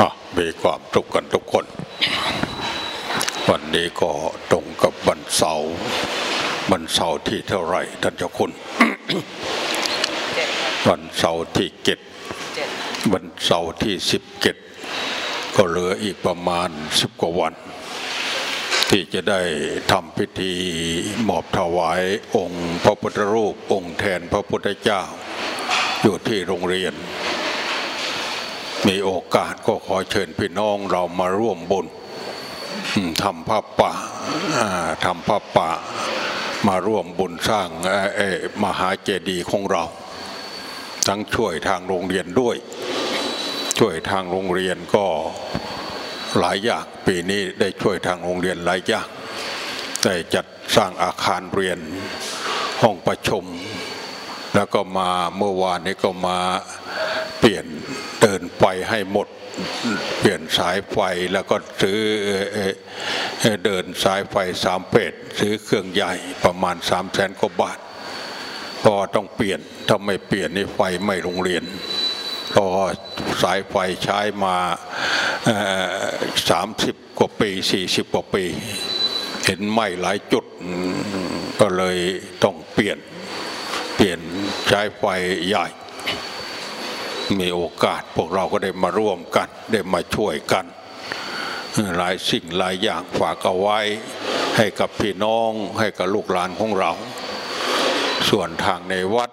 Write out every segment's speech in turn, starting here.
อะมีความทุกข์กันทุกคน วันนี้ก็ตรงกับวันเสาร์วันเสาร์ที่เท่าไหร่ท่านเจ้าคุณเจ็ดครับวันเสาร์ที่เจ็ดเจ็ดวันเสาร์ที่สิบเจ็ดก็เหลืออีกประมาณสิบกว่าวัน ที่จะได้ทำพิธีมอบถวายองค์พระพุทธรูปองค์แทนพระพุทธเจ้า อยู่ที่โรงเรียน มีโอกาสก็ขอเชิญพี่น้องเรามาร่วมบุญทำผ้าป่าทำผ้าป่ามาร่วมบุญสร้างมหาเจดีย์ของเรา ทั้งช่วยทางโรงเรียนด้วย ช่วยทางโรงเรียนก็หลายอย่างปีนี้ได้ช่วยทางโรงเรียนหลายอย่างได้จัดสร้างอาคารเรียนห้องประชุม แล้วก็มาเมื่อวานนี้ก็มาเปลี่ยน เดินไฟให้หมดเปลี่ยนสายไฟแล้วก็ซื้อเดินสายไฟสามเป็ดซื้อเครื่องใหญ่ประมาณสามแสนกว่าบาทพอต้องเปลี่ยนถ้าไม่เปลี่ยนนี่ไฟไม่โรงเรียนพอสายไฟใช้มาสามสิบกว่าปีสี่สิบกว่าปี เห็นไหมหลายจุดก็เลยต้องเปลี่ยน เปลี่ยนใช้ไฟใหญ่ มีโอกาสพวกเราก็ได้มาร่วมกัน ได้มาช่วยกัน หลายสิ่งหลายอย่างฝากเอาไว้ ให้กับพี่น้องให้กับลูกหลานของเรา ส่วนทางในวัด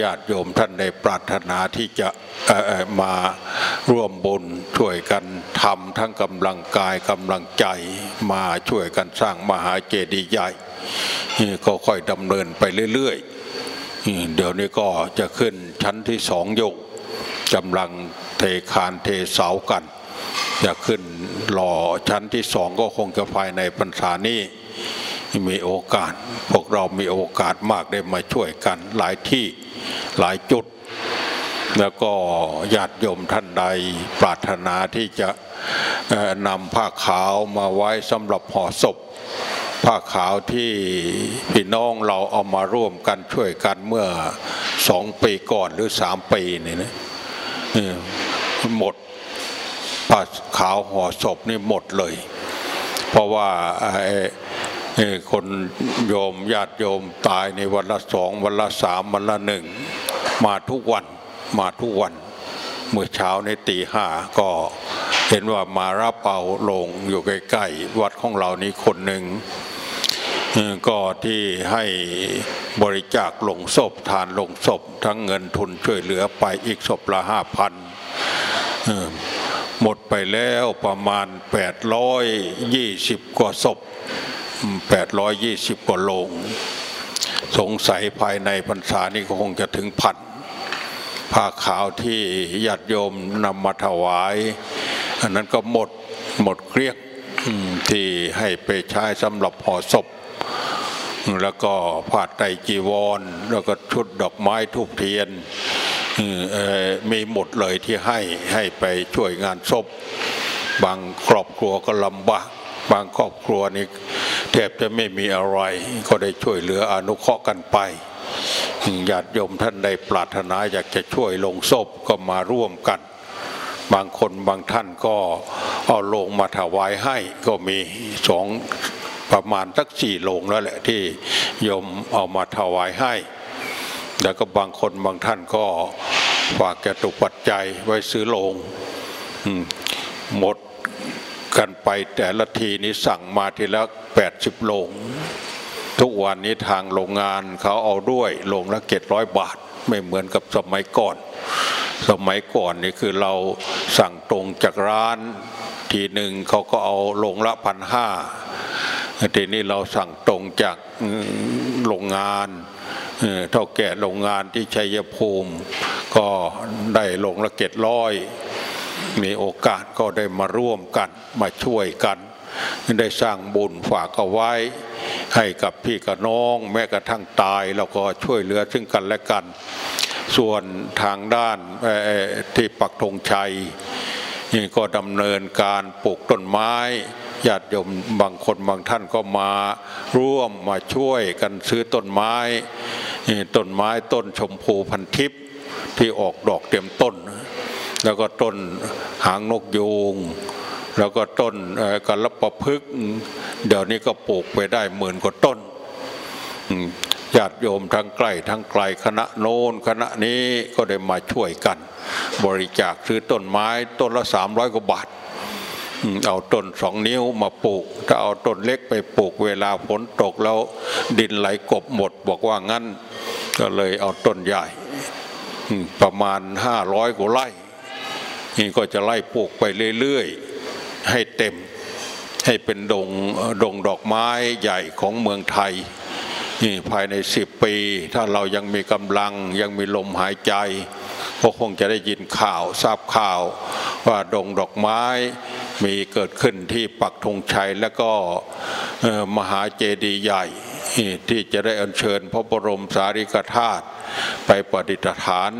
ญาติโยมท่านในปรารถนาที่จะมาร่วมบุญช่วยกันทำทั้งกำลังกายกำลังใจ มาช่วยกันสร้างมหาเจดีย์ใหญ่ ก็ค่อยดำเนินไปเรื่อยๆ เดี๋ยวนี้ก็จะขึ้นชั้นที่สองอยู่กำลังเทคานเทเสากัน จะขึ้นหล่อชั้นที่สองก็คงจะภายในพรรษานี้มีโอกาส พวกเรามีโอกาสมากได้มาช่วยกันหลายที่หลายจุด แล้วก็ญาติโยมท่านใดปรารถนาที่จะนำผ้าขาวมาไว้สำหรับห่อศพ ผ้าขาวที่พี่น้องเราเอามาร่วมกันช่วยกันเมื่อสองปีก่อนหรือสามปีนี่นะหมดผ้าขาวห่อศพนี่หมดเลย เพราะว่าไอ้คนโยมญาติโยมตายในวันละสองวันละสามวันละหนึ่งมาทุกวันมาทุกวัน เมื่อเช้าในตีห้าก็เห็นว่ามารับเอาลงอยู่ใกล้ๆวัดของเรานี้คนหนึ่ง ก็ที่ให้บริจาคลงศพทานลงศพ ทั้งเงินทุนช่วยเหลือไปอีกศพละห้าพันหมดไปแล้วประมาณ 820 กว่าศพอืม820 กว่าโลง สงสัยภายในพรรษานี้ก็คงจะถึงพันผ้าขาวที่ญาติโยมนำมาถวาย อันนั้นก็หมดหมดเกลี้ยงที่ให้ไปใช้สำหรับห่อศพ แล้วก็ผ้าไตรจีวร แล้วก็ชุดดอกไม้ทูบเทียนมีหมดเลยที่ให้ให้ไปช่วยงานศพ บางครอบครัวก็ลำบากบางครอบครัวนี่แทบจะไม่มีอะไร ก็ได้ช่วยเหลืออนุเคราะห์กันไปญาติโยมท่านใดปรารถนาอยากจะช่วยลงศพก็มาร่วมกัน บางคนบางท่านก็เอาลงมาถวายให้ก็มีสอง ประมาณสักสี่โลงแล้วแหละที่โยมเอามาถวายให้ แล้วก็บางคนบางท่านก็ฝากแกตุปัจจัยไว้ซื้อโลงหมดกันไปแต่ละทีนี้สั่งมาทีละแปดสิบโลง ทุกวันนี้ทางโรงงานเขาเอาด้วยโลงละเจ็ดร้อยบาท ไม่เหมือนกับสมัยก่อน สมัยก่อนนี่คือเราสั่งตรงจากร้าน ทีหนึ่งเขาก็เอาโลงละพันห้า ทีนี้เราสั่งตรงจากโรงงานเอ่อเท่าแก่โรงงานที่ชัยภูมิ ก็ได้ลงละเจ็ดร้อย มีโอกาสก็ได้มาร่วมกันมาช่วยกัน ได้สร้างบุญฝากเอาไว้ ให้กับพี่กับน้อง แม้กระทั่งตายเราก็ช่วยเหลือซึ่งกันและกัน ส่วนทางด้านที่ปักธงชัยก็ดำเนินการปลูกต้นไม้ ญาติโยมบางคนบางท่านก็มาร่วมมาช่วยกันซื้อต้นไม้ต้นไม้ต้นชมพูพันทิพย์ที่ออกดอกเต็มต้น แล้วก็ต้นหางนกยูงแล้วก็ต้นเอ่อกัลประพฤกษ์เดี๋ยวนี้ก็ปลูกไปได้หมื่นกว่าต้นญาติโยมทั้งใกล้ทั้งไกลคณะโน้นคณะนี้ก็ได้มาช่วยกัน บริจาคซื้อต้นไม้ต้นละสามร้อยกว่าบาท เอาต้นสองนิ้วมาปลูก ถ้าเอาต้นเล็กไปปลูกเวลาฝนตกแล้วดินไหลกบหมด บอกว่างั้น ก็เลยเอาต้นใหญ่ประมาณห้าร้อยกว่าไร่นี่ก็จะไล่ปลูกไปเรื่อยๆ ให้เต็ม ให้เป็นดงดงดอกไม้ใหญ่ของเมืองไทยนี่ภายในสิบปี ถ้าเรายังมีกำลังยังมีลมหายใจก็คงจะได้ยินข่าวทราบข่าวว่าดงดอกไม้ มีเกิดขึ้นที่ปักธงชัยแล้วก็มหาเจดีย์ใหญ่ที่จะได้อัญเชิญพระบรมสารีริกธาตุไปประดิฐาน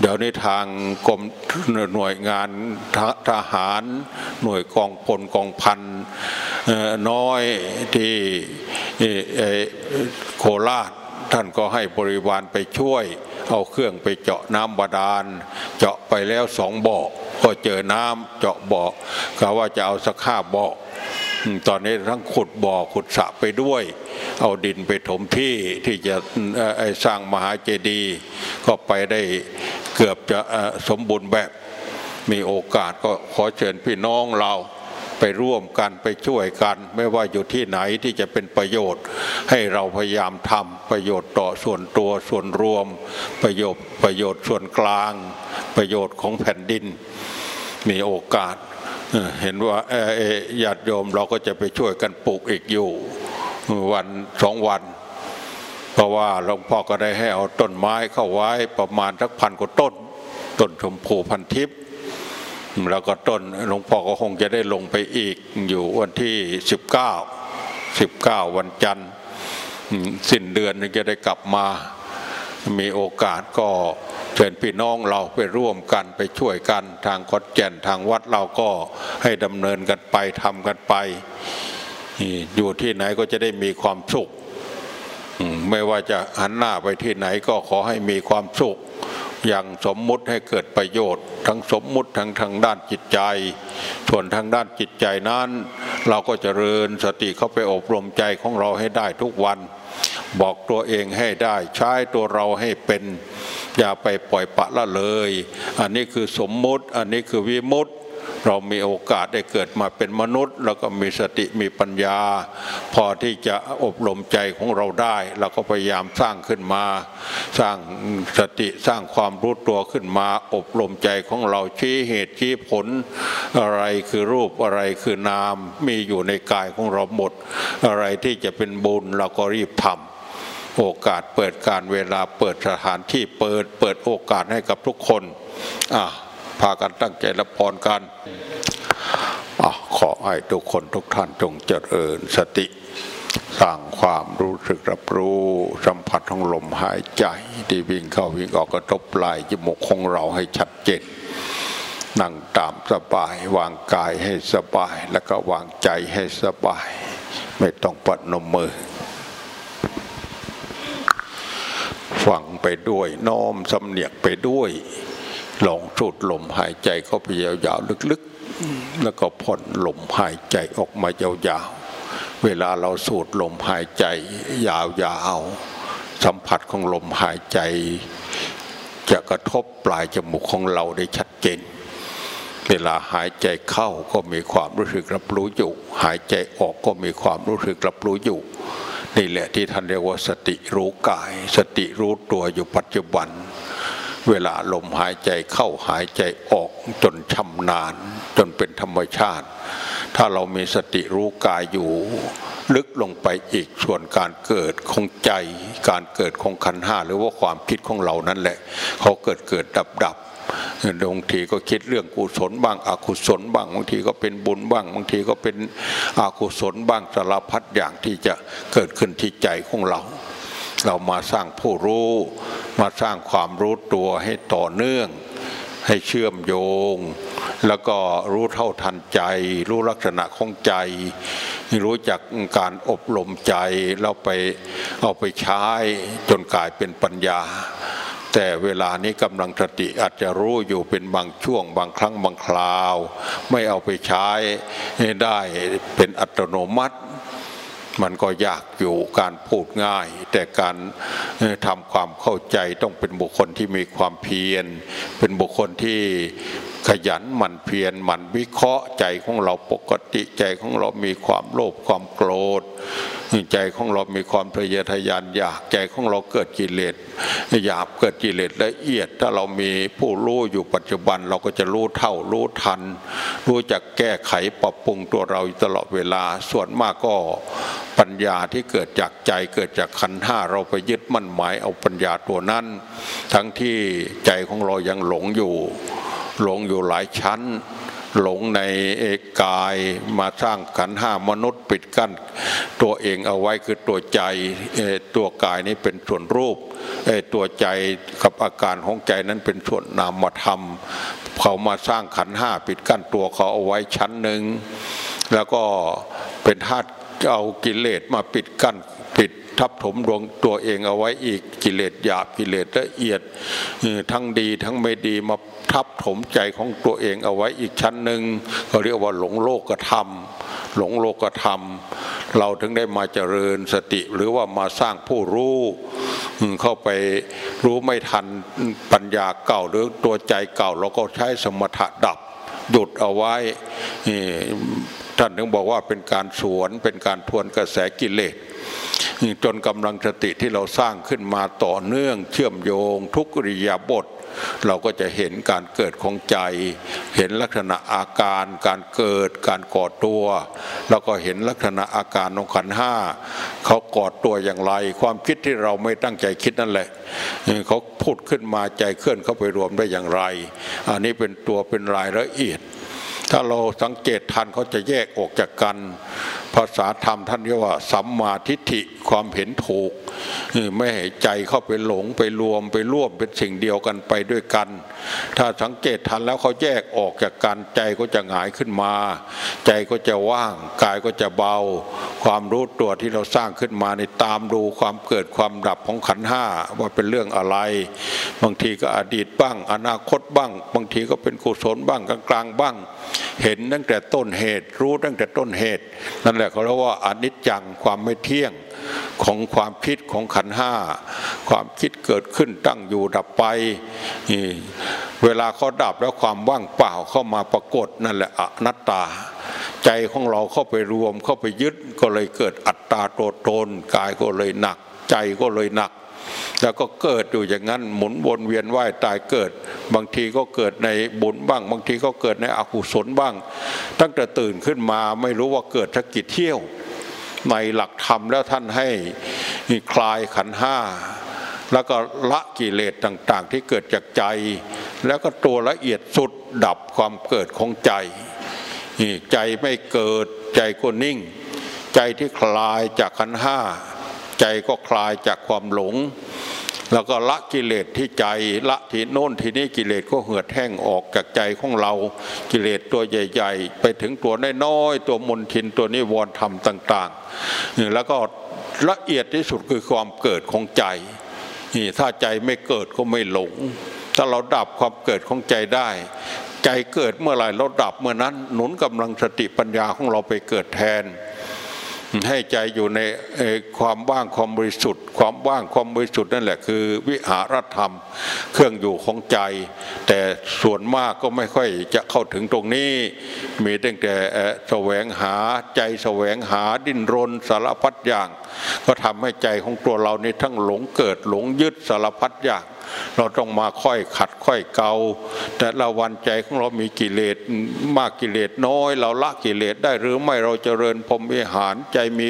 เดี๋ยวนี้ทางกรมหน่วยงานททหาร หน่วยกองพลกองพันน้อยที่โคราช ท่านก็ให้บริวารไปช่วย เอาเครื่องไปเจาะน้ำบาดาล เจาะไปแล้วสองบ่อก็เจอน้ำเจาะบ่อกะว่าจะเอาสักห้าบ่อตอนนี้ทั้งขุดบ่อขุดสระไปด้วย เอาดินไปถมที่ที่จะสร้างมหาเจดีย์ก็ไปได้เกือบจะสมบูรณ์แบบ มีโอกาสก็ขอเชิญพี่น้องเรา ไปร่วมกันไปช่วยกัน ไม่ว่าอยู่ที่ไหนที่จะเป็นประโยชน์ ให้เราพยายามทำประโยชน์ต่อส่วนตัวส่วนรวม ประโยชน์ประโยชน์ส่วนกลาง ประโยชน์ของแผ่นดิน มีโอกาส เห็นว่าเออญาติโยมเราก็จะไปช่วยกันปลูกอีกอยู่วันสองวัน เพราะว่าหลวงพ่อก็ได้ให้เอาต้นไม้เข้าไว้ประมาณสักพันกว่าต้น ต้นชมพูพันทิพย์ แล้วก็ต้นหลวงพ่อก็คงจะได้ลงไปอีกอยู่วันที่ 19 19 วันจันทร์สิ้นเดือนจะได้กลับมา มีโอกาสก็เชิญพี่น้องเราไปร่วมกันไปช่วยกันทางคดแก่นทางวัดเราก็ให้ดำเนินกันไปทำกันไป อยู่ที่ไหนก็จะได้มีความสุข ไม่ว่าจะหันหน้าไปที่ไหนก็ขอให้มีความสุข อย่างสมมุติให้เกิดประโยชน์ ทั้งสมมุติทั้งทางด้านจิตใจ ส่วนทางด้านจิตใจนั้น เราก็จเจริญสติเข้าไปอบรมใจของเราให้ได้ทุกวัน บอกตัวเองให้ได้ใช้ตัวเราให้เป็นอย่าไปปล่อยปะละเลย อันนี้คือสมมุติ อันนี้คือวิมุติ เรามีโอกาสได้เกิดมาเป็นมนุษย์ แล้วก็มีสติมีปัญญา พอที่จะอบรมใจของเราได้ เราก็พยายามสร้างขึ้นมา สร้างสติสร้างความรู้ตัวขึ้นมา อบรมใจของเราชี้เหตุชี้ผล อะไรคือรูปอะไรคือนามมีอยู่ในกายของเราหมด อะไรที่จะเป็นบุญเราก็รีบทำโอกาสเปิดการเวลาเปิดสถานที่เปิดเปิดโอกาสให้กับทุกคนอะ พากันตั้งใจรับพรกันอขอให้ทุกคนทุกท่านจงเจริญสติ สร้างความรู้สึกรับรู้สัมผัสของลมหายใจ ที่วิ่งเข้าวิ่งออกกระทบปลายจมูกของเราให้ชัดเจนนั่งตามสบายวางกายให้สบาย แล้วก็วางใจให้สบาย ไม่ต้องปนมมือฟังไปด้วยน้อมสำเนียกไปด้วย ลองสูดลมหายใจเข้าไปยาวๆลึกๆ แล้วก็ผ่อนลมหายใจออกมายาวๆ เวลาเราสูดลมหายใจ ยาวๆสัมผัสของลมหายใจ จะกระทบปลายจมูกของเราได้ชัดเจน เวลาหายใจเข้าก็มีความรู้สึกรับรู้อยู่ หายใจออกก็มีความรู้สึกรับรู้อยู่นี่แหละที่ท่านเรียกว่าสติรู้กาย สติรู้ตัวอยู่ปัจจุบัน เวลาลมหายใจเข้าหายใจออกจนชำนาญ จนเป็นธรรมชาติ ถ้าเรามีสติรู้กายอยู่ ลึกลงไปอีกส่วนการเกิดของใจ การเกิดของขันห้าหรือว่าความคิดของเรานั่นแหละ เขาเกิดเกิดดับดับบางทีก็คิดเรื่องกุศลบ้างอกุศลบ้างบางทีก็เป็นบุญบ้างบางทีก็เป็นอกุศลบ้างสารพัดอย่างที่จะเกิดขึ้นที่ใจของเรา เรามาสร้างผู้รู้ มาสร้างความรู้ตัวให้ต่อเนื่อง ให้เชื่อมโยง แล้วก็รู้เท่าทันใจ รู้ลักษณะของใจ รู้จักการอบรมใจเราไปเอาไปใช้จนกลายเป็นปัญญา แต่เวลานี้กำลังสติอาจจะรู้อยู่เป็นบางช่วง บางครั้งบางคราว ไม่เอาไปใช้ได้เป็นอัตโนมัติ มันก็ยากอยู่การพูดง่าย แต่การทำความเข้าใจต้องเป็นบุคคลที่มีความเพียร เป็นบุคคลที่ ขยันหมั่นเพียรหมั่นวิเคราะห์ใจของเราปกติใจของเรามีความโลภความโกรธใจของเรามีความทะเยอทะยานอยากใจของเราเกิดกิเลสหยาบเกิดกิเลสละเอียด ถ้าเรามีผู้รู้อยู่ปัจจุบันเราก็จะรู้เท่ารู้ทัน รู้จักแก้ไขปรับปรุงตัวเราตลอดเวลาส่วนมากก็ปัญญาที่เกิดจากใจเกิดจากขันห้าเราไปยึดมั่นหมายเอาปัญญาตัวนั้น ทั้งที่ใจของเรายังหลงอยู่ หลงอยู่หลายชั้น หลงในเอกายมาสร้างขันห้ามนุษย์ปิดกั้น ตัวเองเอาไว้คือตัวใจตัวกายนี้เป็นส่วนรูปตัวใจกับอาการของใจนั้นเป็นส่วนนามธรรม เขามาสร้างขันห้าปิดกั้นตัวเขาเอาไว้ชั้นหนึ่งแล้วก็เป็นธาตุเอากิเลสมาปิดกั้น ทับถมดวงตัวเองเอาไว้อีกกิเลสหยาบกิเลสละเอียดทั้งดีทั้งไม่ดีมาทับถมใจของตัวเองเอาไว้อีกชั้นหนึ่งเขาเรียกว่าหลงโลกธรรม หลงโลกธรรม เราถึงได้มาเจริญสติหรือว่ามาสร้างผู้รู้เข้าไปรู้ไม่ทันปัญญาเก่าหรือตัวใจเก่าเราก็ใช้สมถะดับหยุดเอาไว้ท่านถึงบอกว่าเป็นการสวนเป็นการทวนกระแสกิเลส จนกำลังสติที่เราสร้างขึ้นมาต่อเนื่อง เชื่อมโยง ทุกริยาบท เราก็จะเห็นการเกิดของใจ เห็นลักษณะอาการ การเกิด การก่อตัว แล้วก็เห็นลักษณะอาการของขันห้าเขาก่อตัวอย่างไร ความคิดที่เราไม่ตั้งใจคิดนั่นแหละเขาพูดขึ้นมาใจเคลื่อนเข้าไปรวมได้อย่างไร อันนี้เป็นตัวเป็นรายละเอียดถ้าเราสังเกตทันเขาจะแยกออกจากกัน ภาษาธรรมท่านเรียกว่า สัมมาทิฏฐิความเห็นถูกไม่ให้ใจเข้าไปหลงไปรวมไปร่วมเป็นสิ่งเดียวกันไปด้วยกัน ถ้าสังเกตทันแล้วเขาแยกออกจากกันใจก็จะหงายขึ้นมา ใจก็จะว่างกายก็จะเบา ความรู้ตัวที่เราสร้างขึ้นมาในตามดูความเกิดความดับของขันห้าว่าเป็นเรื่องอะไร บางทีก็อดีตบ้าง อนาคตบ้าง บางทีก็เป็นกุศลบ้างกลางๆบ้าง เห็นตั้งแต่ต้นเหตุ รู้ตั้งแต่ต้นเหตุ นั่นแหละเขาเรียกว่าอนิจจังความไม่เที่ยงของความคิดของขันห้าความคิดเกิดขึ้นตั้งอยู่ดับไป เวลาเขาดับแล้วความว่างเปล่าเข้ามาปรากฏนั่นแหละอนัตตา ใจของเราเข้าไปรวมเข้าไปยึดก็เลยเกิดอัตตาตัวตนกายก็เลยหนัก ใจก็เลยหนัก แล้วก็เกิดอยู่อย่างนั้นหมุนวนเวียนว่ายตายเกิด บางทีก็เกิดในบุญบ้าง บางทีก็เกิดในอกุศลบ้าง ตั้งแต่ตื่นขึ้นมาไม่รู้ว่าเกิดสักกี่เที่ยว ในหลักธรรมแล้วท่านให้คลายขันห้าแล้วก็ละกิเลสต่างๆ ที่เกิดจากใจ แล้วก็ตัวละเอียดสุดดับความเกิดของใจใจไม่เกิดใจก็นิ่ง ใจที่คลายจากขันห้า ใจก็คลายจากความหลง แล้วก็ละกิเลสที่ใจละที่โน่นที่นี้กิเลสก็เหือดแห้งออกจากใจของเรา กิเลสตัวใหญ่ ๆ ไปถึงตัวน้อยๆตัวมนทินตัวนิวรณธรรมต่างๆแล้วก็ละเอียดที่สุดคือความเกิดของใจนี่ถ้าใจไม่เกิดก็ไม่หลง ถ้าเราดับความเกิดของใจได้ ใจเกิดเมื่อไหร่เราดับเมื่อนั้น หนุนกำลังสติปัญญาของเราไปเกิดแทน ให้ใจอยู่ในความว่างความบริสุทธิ์ ความว่างความบริสุทธิ์นั่นแหละคือวิหารธรรม เครื่องอยู่ของใจ แต่ส่วนมากก็ไม่ค่อยจะเข้าถึงตรงนี้ มีตั้งแต่แสวงหาใจแสวงหาดิ้นรนสารพัดอย่าง ก็ทำให้ใจของตัวเรานี่ทั้งหลงเกิดหลงยึดสารพัดอย่าง เราต้องมาค่อยขัดค่อยเกาแต่ละวันใจของเรามีกิเลสมากกิเลสน้อย เราละกิเลสได้หรือไม่เราเจริญพรหมวิหารใจมี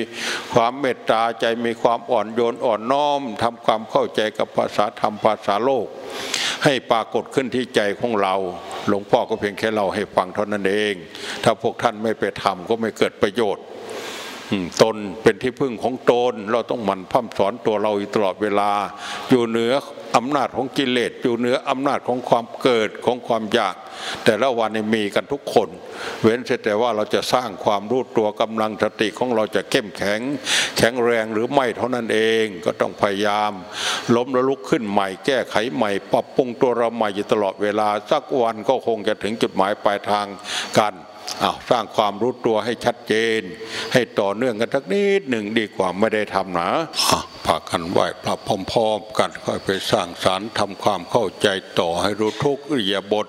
ความเมตตาใจมีความอ่อนโยนอ่อนน้อมทำความเข้าใจกับภาษาธรรมภาษาโลก ให้ปรากฏขึ้นที่ใจของเรา หลวงพ่อก็เพียงแค่เราให้ฟังเท่านั้นเอง ถ้าพวกท่านไม่ไปทำก็ไม่เกิดประโยชน์ ตนเป็นที่พึ่งของตน เราต้องหมั่นพัฒสอนตัวเราตลอดเวลา อยู่เหนืออำนาจของกิเลสอยู่เหนืออำนาจของความเกิดของความอยาก แต่ละวันนี้มีกันทุกคน เว้นแต่ว่าเราจะสร้างความรู้ตัวกำลังสติของเราจะเข้มแข็ง แข็งแรงหรือไม่เท่านั้นเองก็ต้องพยายาม ล้มแล้วลุกขึ้นใหม่แก้ไขใหม่ ปรับปรุงตัวเราใหม่อยู่ตลอดเวลาสักวันก็คงจะถึงจุดหมายปลายทางกัน อ้าวสร้างความรู้ตัวให้ชัดเจน ให้ต่อเนื่องกันสักนิดหนึ่งดีกว่าไม่ได้ทำนะอะพากันไหว้พระพร้อมๆกันค่อยไปสร้างสารรค์ทำความเข้าใจต่อให้รู้ทุกอิริยาบถ